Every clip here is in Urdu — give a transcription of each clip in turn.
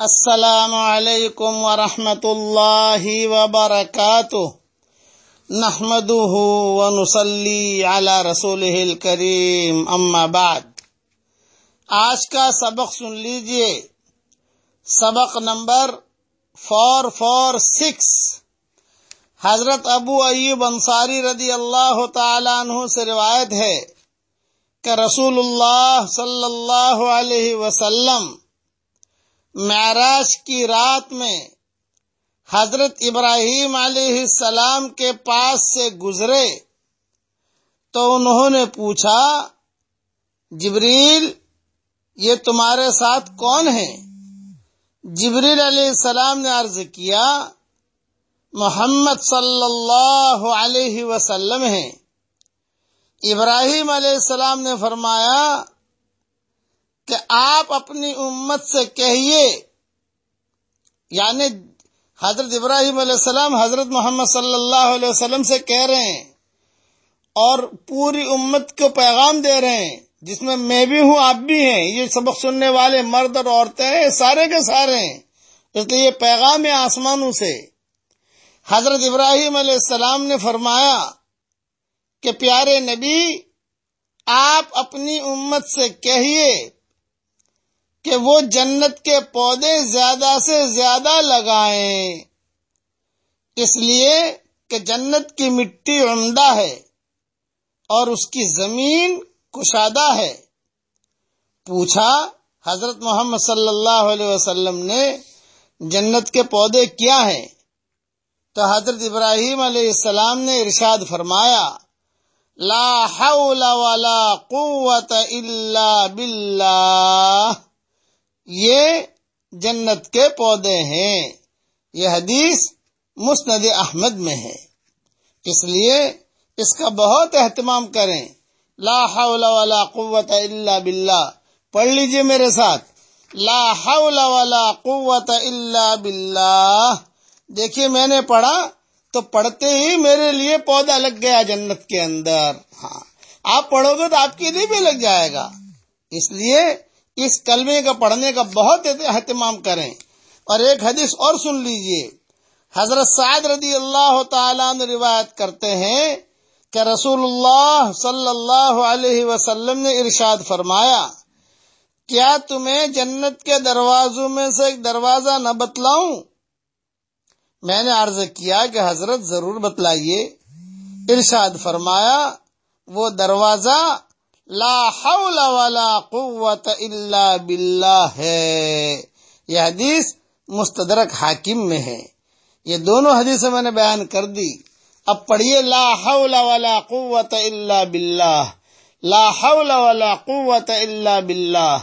السلام علیکم ورحمۃ اللہ وبرکاتہ۔ نحمده ونصلي على رسوله الكريم اما بعد۔ آج کا سبق سن لیجیے۔ سبق نمبر فور فور سکس۔ حضرت ابو ایوب انصاری رضی اللہ تعالیٰ عنہ سے روایت ہے کہ رسول اللہ صلی اللہ علیہ وسلم معراج کی رات میں حضرت ابراہیم علیہ السلام کے پاس سے گزرے تو انہوں نے پوچھا، جبریل، یہ تمہارے ساتھ کون ہے؟ جبریل علیہ السلام نے عرض کیا، محمد صلی اللہ علیہ وسلم ہے ابراہیم علیہ السلام نے فرمایا کہ آپ اپنی امت سے کہیے۔ یعنی حضرت ابراہیم علیہ السلام حضرت محمد صلی اللہ علیہ وسلم سے کہہ رہے ہیں اور پوری امت کو پیغام دے رہے ہیں، جس میں میں بھی ہوں، آپ بھی ہیں۔ یہ سبق سننے والے مرد اور عورتیں ہیں سارے کے سارے ہیں۔ اس لیے یہ پیغام ہے آسمانوں سے۔ حضرت ابراہیم علیہ السلام نے فرمایا کہ پیارے نبی، آپ اپنی امت سے کہیے۔ کہ وہ جنت کے پودے زیادہ سے زیادہ لگائیں۔ اس لیے کہ جنت کی مٹی عمدہ ہے اور اس کی زمین کشادہ ہے۔ پوچھا حضرت محمد صلی اللہ علیہ وسلم نے جنت کے پودے کیا ہیں؟ تو حضرت ابراہیم علیہ السلام نے ارشاد فرمایا، لا حول ولا قوت الا باللہ۔ یہ جنت کے پودے ہیں۔ یہ حدیث مسند احمد میں ہے۔ اس لیے اس کا بہت اہتمام کریں۔ لا حول ولا قوت الا باللہ۔ پڑھ لیجیے میرے ساتھ۔ لا حول ولا قوت الا باللہ۔ دیکھیے میں نے پڑھا تو پڑھتے ہی میرے لیے پودا لگ گیا جنت کے اندر۔ ہاں آپ پڑھو گے تو آپ کے لیے بھی لگ جائے گا۔ اس لیے اس کلمے کا پڑھنے کا بہت اہتمام کریں اور ایک حدیث اور سن لیجیے۔ حضرت سعد رضی اللہ تعالیٰ نے روایت کرتے ہیں کہ رسول اللہ صلی اللہ علیہ وسلم نے ارشاد فرمایا، کیا تمہیں جنت کے دروازوں میں سے ایک دروازہ نہ بتلاؤں؟ میں نے عرض کیا کہ حضرت ضرور بتلائیے۔ ارشاد فرمایا، وہ دروازہ لا حول ولا قوت الا باللہ ہے۔ یہ حدیث مستدرک حاکم میں ہے۔ یہ دونوں حدیث میں نے بیان کر دی۔ اب پڑھیے لا حول ولا قوت الا باللہ۔ لا حول ولا قوت الا باللہ۔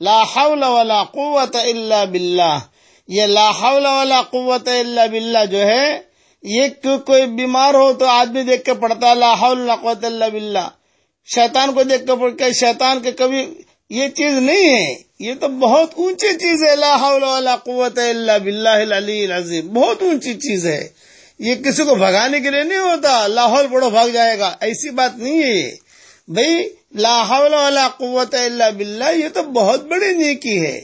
لا حول ولا قوت الا باللہ۔ یہ لا حول ولا قوت الا باللہ جو ہے، یہ کوئی بیمار ہو تو آدمی دیکھ کے پڑھتا لا حول ولا قوت الا باللہ۔ شیطان کو دیکھ کر کہ شیطان کے کبھی یہ چیز نہیں ہے۔ یہ تو بہت اونچی چیز ہے۔ لا حول ولا قوت الا باللہ العلی العظیم۔ بہت اونچی چیز ہے۔ یہ کسی کو بھگانے کے لیے نہیں ہوتا۔ لاہور بڑو بھاگ جائے گا۔ ایسی بات نہیں ہے۔ بھائی، لا حول ولا قوت الا باللہ، یہ تو بہت بڑی نیکی ہے۔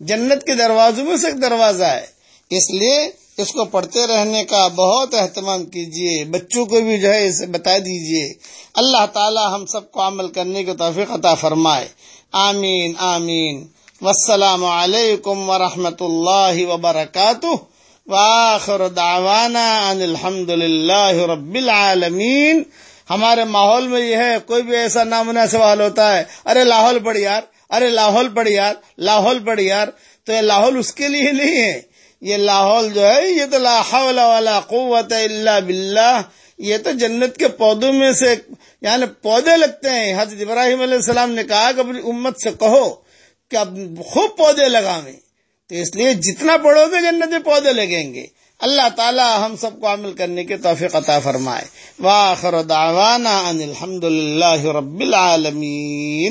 جنت کے دروازوں میں سے ایک دروازہ ہے۔ اس لیے اس کو پڑھتے رہنے کا بہت اہتمام کیجیے بچوں کو بھی جو ہے اسے بتا دیجیے اللہ تعالی ہم سب کو عمل کرنے کی توفیق عطا فرمائے۔ آمین آمین۔ والسلام علیکم ورحمۃ اللہ وبرکاتہ۔ واخر دعوانا ان الحمد للہ رب العالمین۔ ہمارے ماحول میں یہ ہے، کوئی بھی ایسا نامناسب حال ہوتا ہے، ارے لاہور پڑھ یار، ارے لاہور پڑھ یار، لاہور پڑھ یار۔ تو یہ لاہور اس کے لیے نہیں ہے۔ یہ لاہور جو ہے، یہ تو لا حول ولا قوت الا باللہ۔ یہ تو جنت کے پودوں میں سے یعنی پودے لگتے ہیں۔ حضرت ابراہیم علیہ السلام نے کہا کہ اپنی امت سے کہو کہ اب خوب پودے لگاویں۔ تو اس لیے جتنا پڑھو گے جنت میں پودے لگیں گے۔ اللہ تعالی ہم سب کو عمل کرنے کے توفیق عطا فرمائے۔ واخر دعوانا ان الحمد للہ رب العالمین۔